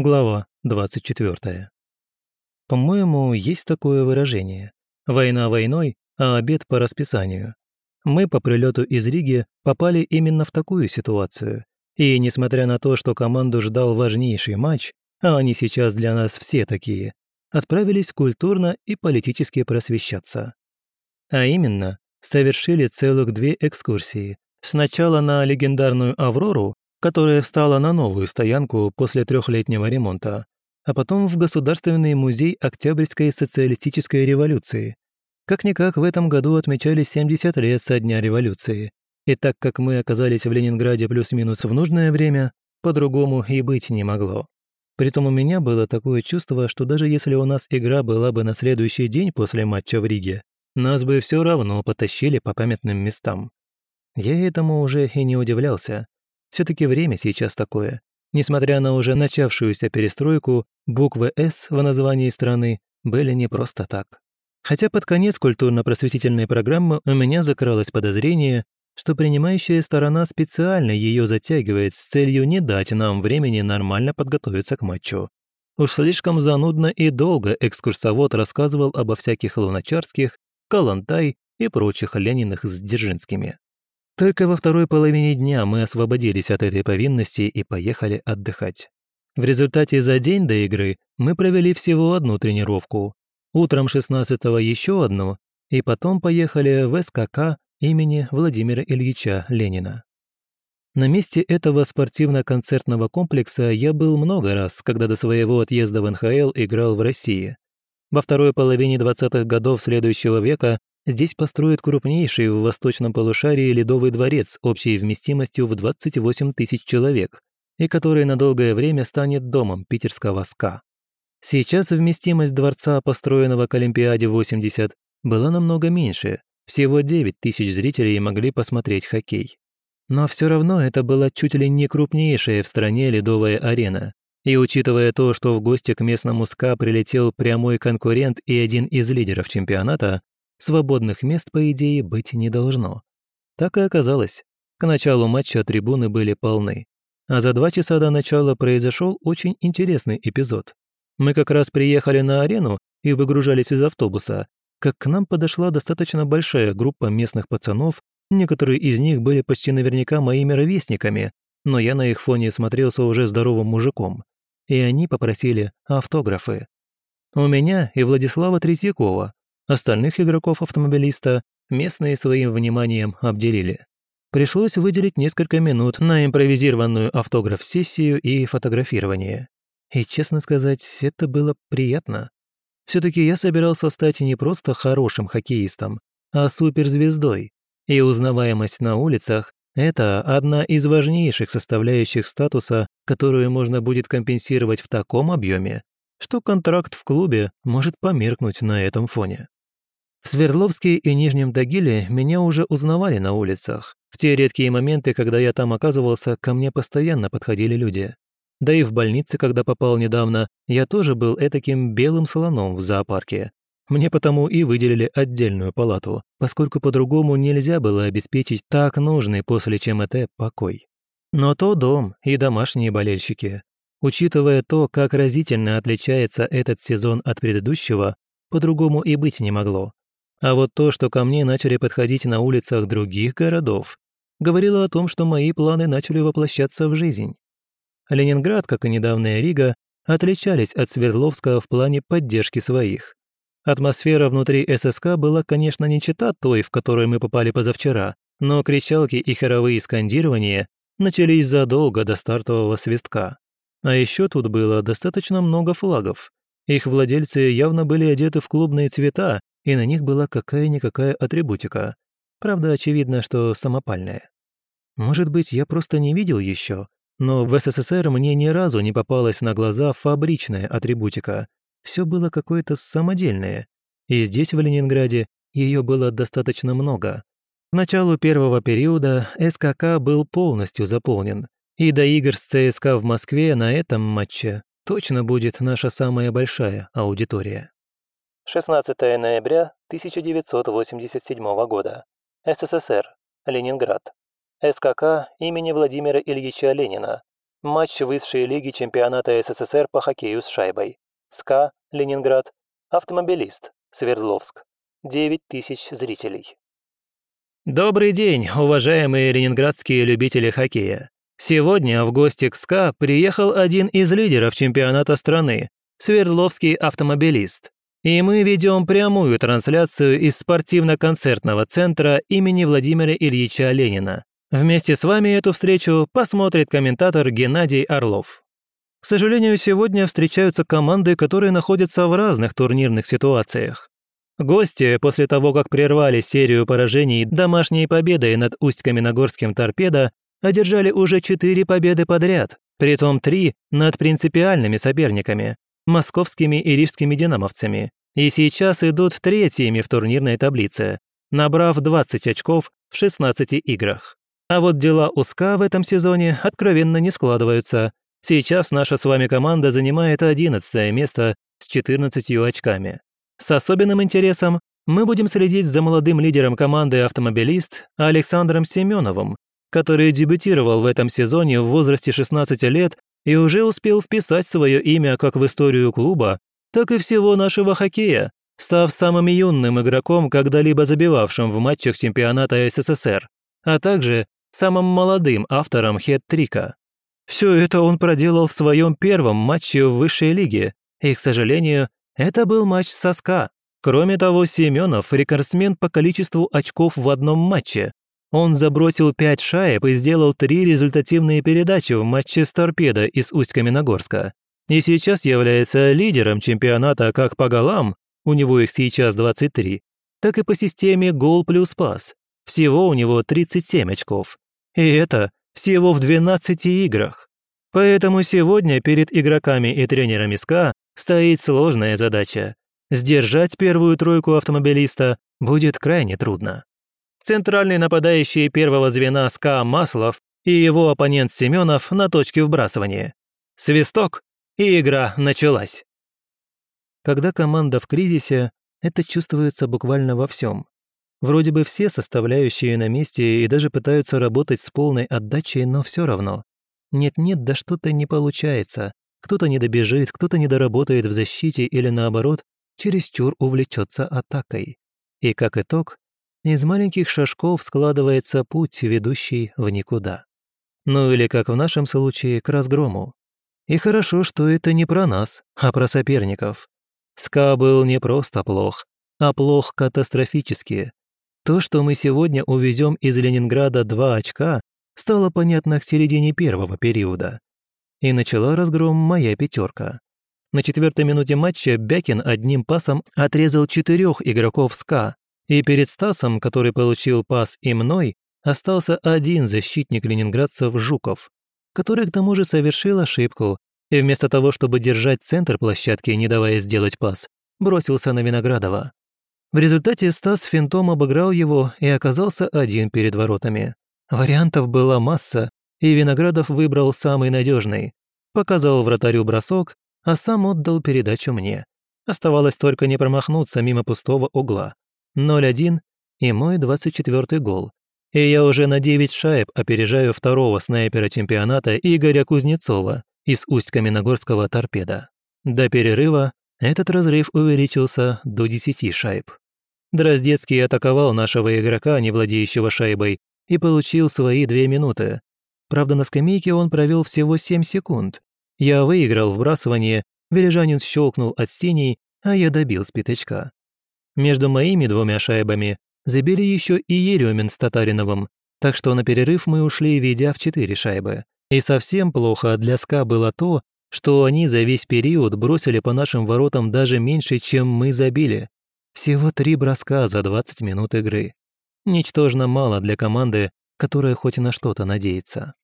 Глава 24. По-моему, есть такое выражение. Война войной, а обед по расписанию. Мы по прилету из Риги попали именно в такую ситуацию. И несмотря на то, что команду ждал важнейший матч, а они сейчас для нас все такие, отправились культурно и политически просвещаться. А именно, совершили целых две экскурсии. Сначала на легендарную «Аврору», которая встала на новую стоянку после трехлетнего ремонта, а потом в Государственный музей Октябрьской социалистической революции. Как-никак в этом году отмечали 70 лет со дня революции. И так как мы оказались в Ленинграде плюс-минус в нужное время, по-другому и быть не могло. Притом у меня было такое чувство, что даже если у нас игра была бы на следующий день после матча в Риге, нас бы все равно потащили по памятным местам. Я этому уже и не удивлялся. Все таки время сейчас такое. Несмотря на уже начавшуюся перестройку, буквы «С» в названии страны были не просто так. Хотя под конец культурно-просветительной программы у меня закралось подозрение, что принимающая сторона специально ее затягивает с целью не дать нам времени нормально подготовиться к матчу. Уж слишком занудно и долго экскурсовод рассказывал обо всяких луначарских, Калантай и прочих Лениных с Дзержинскими. Только во второй половине дня мы освободились от этой повинности и поехали отдыхать. В результате за день до игры мы провели всего одну тренировку. Утром 16-го еще одну, и потом поехали в СКК имени Владимира Ильича Ленина. На месте этого спортивно-концертного комплекса я был много раз, когда до своего отъезда в НХЛ играл в России. Во второй половине 20-х годов следующего века Здесь построят крупнейший в восточном полушарии ледовый дворец общей вместимостью в 28 тысяч человек и который на долгое время станет домом питерского СКА. Сейчас вместимость дворца, построенного к Олимпиаде 80, была намного меньше, всего 9 тысяч зрителей могли посмотреть хоккей. Но все равно это была чуть ли не крупнейшая в стране ледовая арена. И учитывая то, что в гости к местному СКА прилетел прямой конкурент и один из лидеров чемпионата, свободных мест, по идее, быть не должно. Так и оказалось. К началу матча трибуны были полны. А за два часа до начала произошел очень интересный эпизод. Мы как раз приехали на арену и выгружались из автобуса, как к нам подошла достаточно большая группа местных пацанов, некоторые из них были почти наверняка моими ровесниками, но я на их фоне смотрелся уже здоровым мужиком. И они попросили автографы. У меня и Владислава Третьякова, Остальных игроков автомобилиста местные своим вниманием обделили. Пришлось выделить несколько минут на импровизированную автограф-сессию и фотографирование. И, честно сказать, это было приятно. все таки я собирался стать не просто хорошим хоккеистом, а суперзвездой, и узнаваемость на улицах – это одна из важнейших составляющих статуса, которую можно будет компенсировать в таком объеме, что контракт в клубе может померкнуть на этом фоне. В Свердловске и Нижнем Тагиле меня уже узнавали на улицах. В те редкие моменты, когда я там оказывался, ко мне постоянно подходили люди. Да и в больнице, когда попал недавно, я тоже был этаким белым слоном в зоопарке. Мне потому и выделили отдельную палату, поскольку по-другому нельзя было обеспечить так нужный после ЧМТ покой. Но то дом и домашние болельщики. Учитывая то, как разительно отличается этот сезон от предыдущего, по-другому и быть не могло. А вот то, что ко мне начали подходить на улицах других городов, говорило о том, что мои планы начали воплощаться в жизнь. Ленинград, как и недавняя Рига, отличались от Свердловска в плане поддержки своих. Атмосфера внутри ССК была, конечно, не чета той, в которую мы попали позавчера, но кричалки и хоровые скандирования начались задолго до стартового свистка. А еще тут было достаточно много флагов. Их владельцы явно были одеты в клубные цвета и на них была какая-никакая атрибутика. Правда, очевидно, что самопальная. Может быть, я просто не видел еще, но в СССР мне ни разу не попалась на глаза фабричная атрибутика. Все было какое-то самодельное. И здесь, в Ленинграде, ее было достаточно много. К началу первого периода СКК был полностью заполнен, и до игр с ЦСКА в Москве на этом матче точно будет наша самая большая аудитория. 16 ноября 1987 года. СССР. Ленинград. СКК имени Владимира Ильича Ленина. Матч высшей лиги чемпионата СССР по хоккею с шайбой. СКА, Ленинград. Автомобилист, Свердловск. 9 тысяч зрителей. Добрый день, уважаемые ленинградские любители хоккея. Сегодня в гости к СКА приехал один из лидеров чемпионата страны, Свердловский автомобилист. И мы ведем прямую трансляцию из спортивно-концертного центра имени Владимира Ильича Ленина. Вместе с вами эту встречу посмотрит комментатор Геннадий Орлов. К сожалению, сегодня встречаются команды, которые находятся в разных турнирных ситуациях. Гости, после того, как прервали серию поражений домашней победой над Усть-Каменогорским «Торпедо», одержали уже четыре победы подряд, притом три над принципиальными соперниками – московскими и рижскими динамовцами, и сейчас идут третьими в турнирной таблице, набрав 20 очков в 16 играх. А вот дела у СКА в этом сезоне откровенно не складываются. Сейчас наша с вами команда занимает 11 место с 14 очками. С особенным интересом мы будем следить за молодым лидером команды «Автомобилист» Александром Семеновым, который дебютировал в этом сезоне в возрасте 16 лет и уже успел вписать свое имя как в историю клуба, так и всего нашего хоккея, став самым юным игроком, когда-либо забивавшим в матчах чемпионата СССР, а также самым молодым автором хет-трика. Все это он проделал в своем первом матче в высшей лиге, и, к сожалению, это был матч соска. Кроме того, Семенов – рекордсмен по количеству очков в одном матче. Он забросил пять шаек и сделал три результативные передачи в матче с торпедо из Усть-Каменогорска. И сейчас является лидером чемпионата как по голам, у него их сейчас 23, так и по системе гол плюс пас. Всего у него 37 очков. И это всего в 12 играх. Поэтому сегодня перед игроками и тренерами СКА стоит сложная задача. Сдержать первую тройку автомобилиста будет крайне трудно. Центральный нападающий первого звена СКА Маслов и его оппонент Семенов на точке вбрасывания. Свисток, и игра началась. Когда команда в кризисе, это чувствуется буквально во всем. Вроде бы все составляющие на месте и даже пытаются работать с полной отдачей, но все равно. Нет-нет, да что-то не получается, кто-то не добежит, кто-то не доработает в защите или наоборот, чересчур увлечется атакой. И как итог, из маленьких шажков складывается путь, ведущий в никуда. Ну или, как в нашем случае, к разгрому. И хорошо, что это не про нас, а про соперников. СКА был не просто плох, а плох катастрофически. То, что мы сегодня увезем из Ленинграда два очка, стало понятно к середине первого периода и начала разгром моя пятерка. На четвертой минуте матча Бякин одним пасом отрезал четырех игроков СКА, и перед Стасом, который получил пас и мной, остался один защитник ленинградцев Жуков, который к тому же совершил ошибку и вместо того, чтобы держать центр площадки, не давая сделать пас, бросился на Виноградова. В результате Стас финтом обыграл его и оказался один перед воротами. Вариантов была масса, и Виноградов выбрал самый надежный. Показал вратарю бросок, а сам отдал передачу мне. Оставалось только не промахнуться мимо пустого угла. 0-1 и мой 24-й гол. И я уже на 9 шайб опережаю второго снайпера чемпионата Игоря Кузнецова из Усть-Каменогорского торпеда. До перерыва этот разрыв увеличился до 10 шайб. Дроздецкий атаковал нашего игрока, не владеющего шайбой, и получил свои две минуты, Правда, на скамейке он провел всего 7 секунд. Я выиграл вбрасывание, Вележанин щелкнул от синей, а я добил с пятачка. Между моими двумя шайбами забили еще и Еремин с Татариновым, так что на перерыв мы ушли, ведя в четыре шайбы. И совсем плохо для СКА было то, что они за весь период бросили по нашим воротам даже меньше, чем мы забили. Всего три броска за 20 минут игры. Ничтожно мало для команды, которая хоть на что-то надеется.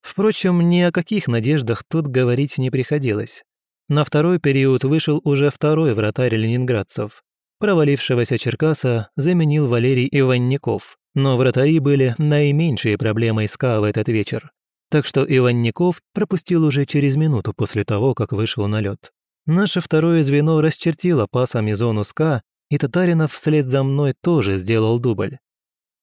Впрочем, ни о каких надеждах тут говорить не приходилось. На второй период вышел уже второй вратарь ленинградцев. Провалившегося Черкаса заменил Валерий Иванников, но вратари были наименьшей проблемой СКА в этот вечер. Так что Иванников пропустил уже через минуту после того, как вышел на лед. Наше второе звено расчертило пасами зону СКА, и Татаринов вслед за мной тоже сделал дубль.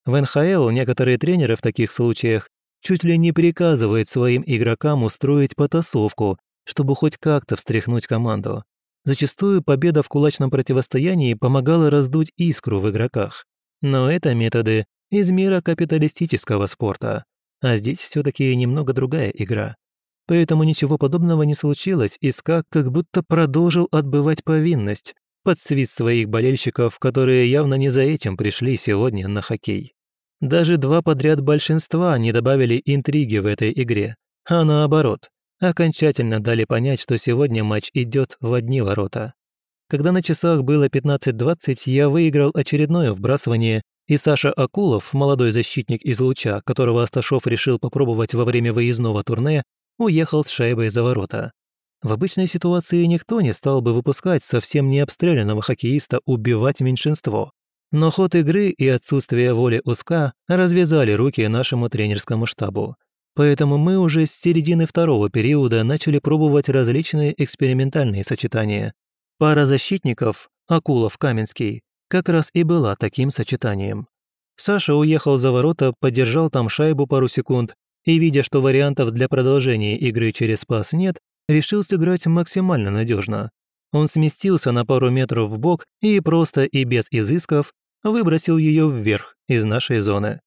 В НХЛ некоторые тренеры в таких случаях чуть ли не приказывает своим игрокам устроить потасовку, чтобы хоть как-то встряхнуть команду. Зачастую победа в кулачном противостоянии помогала раздуть искру в игроках. Но это методы из мира капиталистического спорта. А здесь все таки немного другая игра. Поэтому ничего подобного не случилось, и Ска как будто продолжил отбывать повинность под свист своих болельщиков, которые явно не за этим пришли сегодня на хоккей. Даже два подряд большинства не добавили интриги в этой игре, а наоборот, окончательно дали понять, что сегодня матч идет в одни ворота. Когда на часах было 15-20, я выиграл очередное вбрасывание, и Саша Акулов, молодой защитник из Луча, которого Асташов решил попробовать во время выездного турне, уехал с шайбой за ворота. В обычной ситуации никто не стал бы выпускать совсем необстрелянного хоккеиста убивать меньшинство. Но ход игры и отсутствие воли узка развязали руки нашему тренерскому штабу. Поэтому мы уже с середины второго периода начали пробовать различные экспериментальные сочетания. Пара защитников, Акулов-Каменский, как раз и была таким сочетанием. Саша уехал за ворота, подержал там шайбу пару секунд и, видя, что вариантов для продолжения игры через пас нет, решил сыграть максимально надежно. Он сместился на пару метров в бок и просто и без изысков выбросил ее вверх из нашей зоны.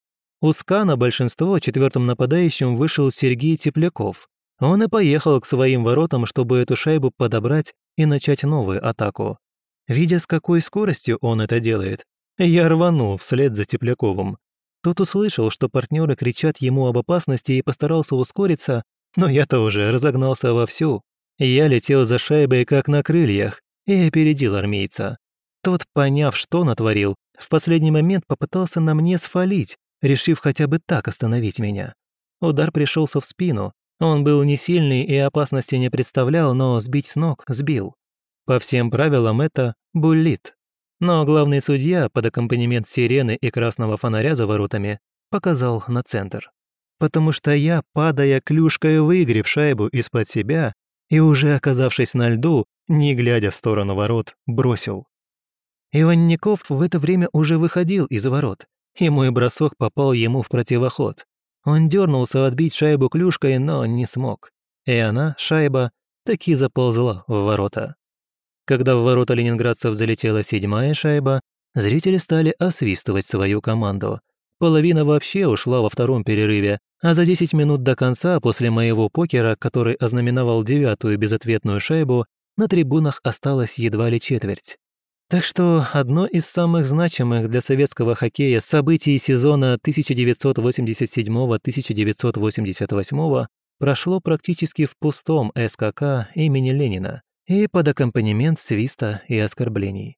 У Скана большинство четвертым нападающим вышел Сергей Тепляков. Он и поехал к своим воротам, чтобы эту шайбу подобрать и начать новую атаку. Видя, с какой скоростью он это делает, я рванул вслед за Тепляковым. Тот услышал, что партнеры кричат ему об опасности и постарался ускориться, но я-то уже разогнался вовсю. Я летел за шайбой как на крыльях и опередил армейца. Тот, поняв, что натворил, в последний момент попытался на мне сфалить, решив хотя бы так остановить меня. Удар пришелся в спину. Он был не сильный и опасности не представлял, но сбить с ног сбил. По всем правилам это буллит. Но главный судья под аккомпанемент сирены и красного фонаря за воротами показал на центр. Потому что я, падая клюшкой, выгреб шайбу из-под себя и уже оказавшись на льду, не глядя в сторону ворот, бросил. Иванников в это время уже выходил из ворот, и мой бросок попал ему в противоход. Он дернулся отбить шайбу клюшкой, но не смог. И она, шайба, таки заползла в ворота. Когда в ворота ленинградцев залетела седьмая шайба, зрители стали освистывать свою команду. Половина вообще ушла во втором перерыве, а за 10 минут до конца после моего покера, который ознаменовал девятую безответную шайбу, на трибунах осталось едва ли четверть. Так что одно из самых значимых для советского хоккея событий сезона 1987-1988 прошло практически в пустом СКК имени Ленина и под аккомпанемент свиста и оскорблений.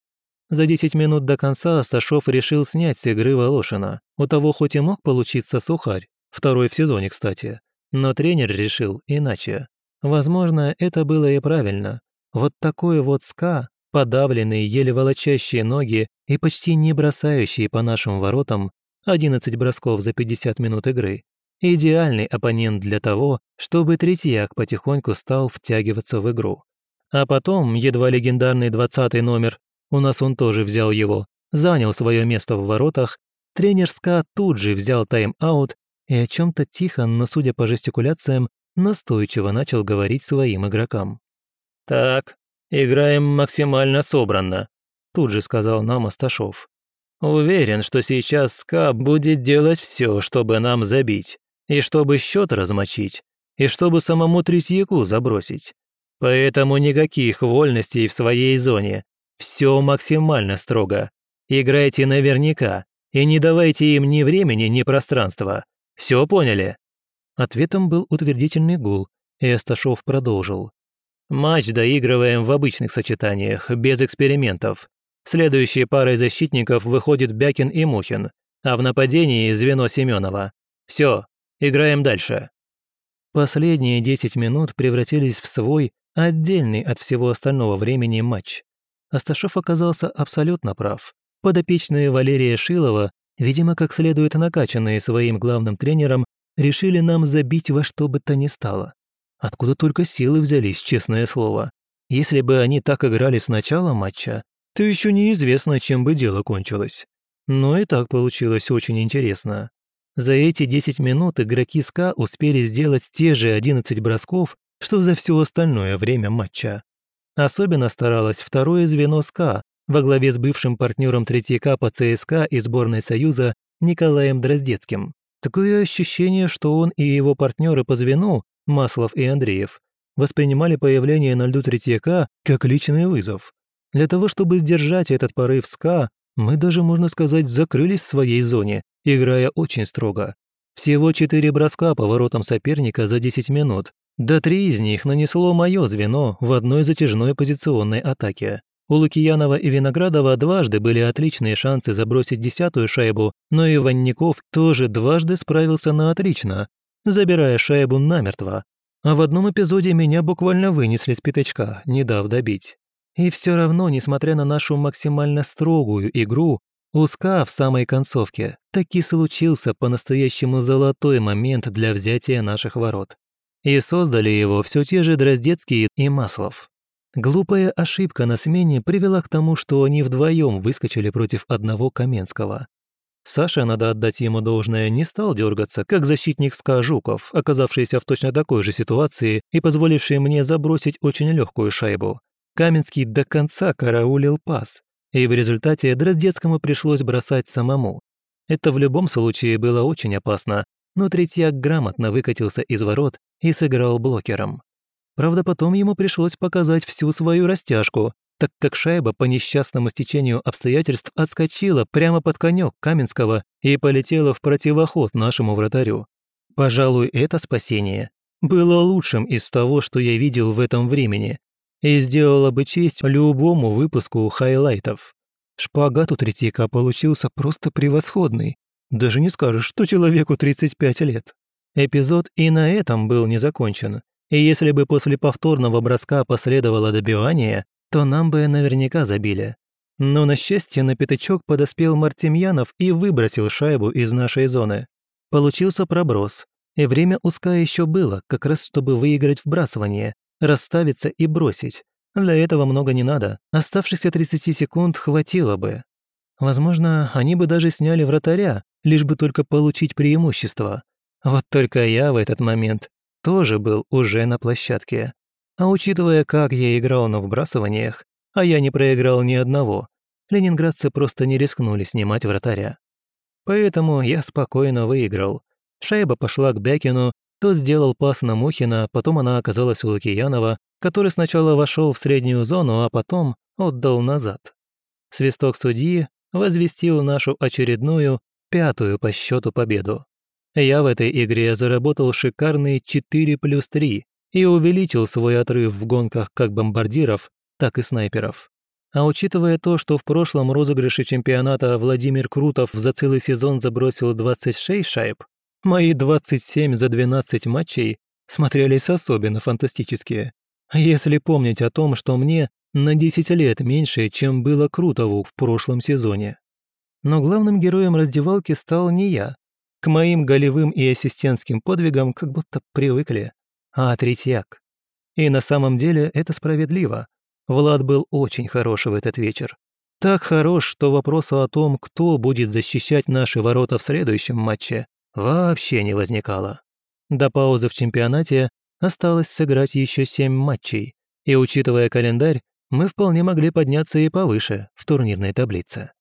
За 10 минут до конца Асташов решил снять с игры Волошина. У того хоть и мог получиться сухарь, второй в сезоне, кстати, но тренер решил иначе. Возможно, это было и правильно. Вот такой вот ска, подавленный, еле волочащие ноги и почти не бросающие по нашим воротам 11 бросков за 50 минут игры. Идеальный оппонент для того, чтобы Третьяк потихоньку стал втягиваться в игру. А потом, едва легендарный двадцатый номер, у нас он тоже взял его, занял свое место в воротах, тренер СКА тут же взял тайм-аут и о чем то тихо, но, судя по жестикуляциям, настойчиво начал говорить своим игрокам. «Так, играем максимально собранно», – тут же сказал нам Асташов. «Уверен, что сейчас СКА будет делать все, чтобы нам забить, и чтобы счет размочить, и чтобы самому Третьяку забросить. Поэтому никаких вольностей в своей зоне. Все максимально строго. Играйте наверняка и не давайте им ни времени, ни пространства. Все поняли?» Ответом был утвердительный гул, и Асташов продолжил. «Матч доигрываем в обычных сочетаниях, без экспериментов. Следующей парой защитников выходит Бякин и Мухин, а в нападении звено Семенова. Все, играем дальше». Последние 10 минут превратились в свой Отдельный от всего остального времени матч. Асташов оказался абсолютно прав. Подопечные Валерия Шилова, видимо, как следует накачанные своим главным тренером, решили нам забить во что бы то ни стало. Откуда только силы взялись, честное слово. Если бы они так играли с начала матча, то еще неизвестно, чем бы дело кончилось. Но и так получилось очень интересно. За эти 10 минут игроки СКА успели сделать те же 11 бросков, что за все остальное время матча. Особенно старалось второе звено СКА во главе с бывшим партнером Третьяка по ЦСКА и сборной Союза Николаем Дроздецким. Такое ощущение, что он и его партнеры по звену, Маслов и Андреев, воспринимали появление на льду Третьяка как личный вызов. Для того, чтобы сдержать этот порыв СКА, мы даже, можно сказать, закрылись в своей зоне, играя очень строго. Всего четыре броска по воротам соперника за 10 минут, да три из них нанесло мое звено в одной затяжной позиционной атаке. У Лукиянова и Виноградова дважды были отличные шансы забросить десятую шайбу, но и Ванников тоже дважды справился на отлично, забирая шайбу намертво. А в одном эпизоде меня буквально вынесли с пятачка, не дав добить. И все равно, несмотря на нашу максимально строгую игру, у СКА в самой концовке таки случился по-настоящему золотой момент для взятия наших ворот. И создали его все те же Дроздецкий и Маслов. Глупая ошибка на смене привела к тому, что они вдвоем выскочили против одного Каменского. Саша, надо отдать ему должное, не стал дергаться, как защитник СКА Жуков, оказавшийся в точно такой же ситуации и позволивший мне забросить очень легкую шайбу. Каменский до конца караулил пас, и в результате Дроздецкому пришлось бросать самому. Это в любом случае было очень опасно, но Третьяк грамотно выкатился из ворот и сыграл блокером. Правда, потом ему пришлось показать всю свою растяжку, так как шайба по несчастному стечению обстоятельств отскочила прямо под конек Каменского и полетела в противоход нашему вратарю. Пожалуй, это спасение было лучшим из того, что я видел в этом времени, и сделало бы честь любому выпуску хайлайтов. Шпагат у Третьяка получился просто превосходный. Даже не скажешь, что человеку 35 лет. Эпизод и на этом был не закончен. И если бы после повторного броска последовало добивание, то нам бы наверняка забили. Но на счастье на пятачок подоспел Мартемьянов и выбросил шайбу из нашей зоны. Получился проброс, и время узка еще было, как раз чтобы выиграть вбрасывание, расставиться и бросить. Для этого много не надо, оставшихся 30 секунд хватило бы. Возможно, они бы даже сняли вратаря, лишь бы только получить преимущество. Вот только я в этот момент тоже был уже на площадке. А учитывая, как я играл на вбрасываниях, а я не проиграл ни одного, ленинградцы просто не рискнули снимать вратаря. Поэтому я спокойно выиграл. Шайба пошла к Бякину, тот сделал пас на Мухина, потом она оказалась у Лукиянова, который сначала вошел в среднюю зону, а потом отдал назад. Свисток судьи возвестил нашу очередную, пятую по счету победу. Я в этой игре заработал шикарные 4 плюс 3 и увеличил свой отрыв в гонках как бомбардиров, так и снайперов. А учитывая то, что в прошлом розыгрыше чемпионата Владимир Крутов за целый сезон забросил 26 шайб, мои 27 за 12 матчей смотрелись особенно фантастические. Если помнить о том, что мне на 10 лет меньше, чем было Крутову в прошлом сезоне. Но главным героем раздевалки стал не я, к моим голевым и ассистентским подвигам как будто привыкли, а третьяк. И на самом деле это справедливо. Влад был очень хорош в этот вечер. Так хорош, что вопроса о том, кто будет защищать наши ворота в следующем матче, вообще не возникало. До паузы в чемпионате осталось сыграть еще семь матчей, и учитывая календарь, мы вполне могли подняться и повыше в турнирной таблице.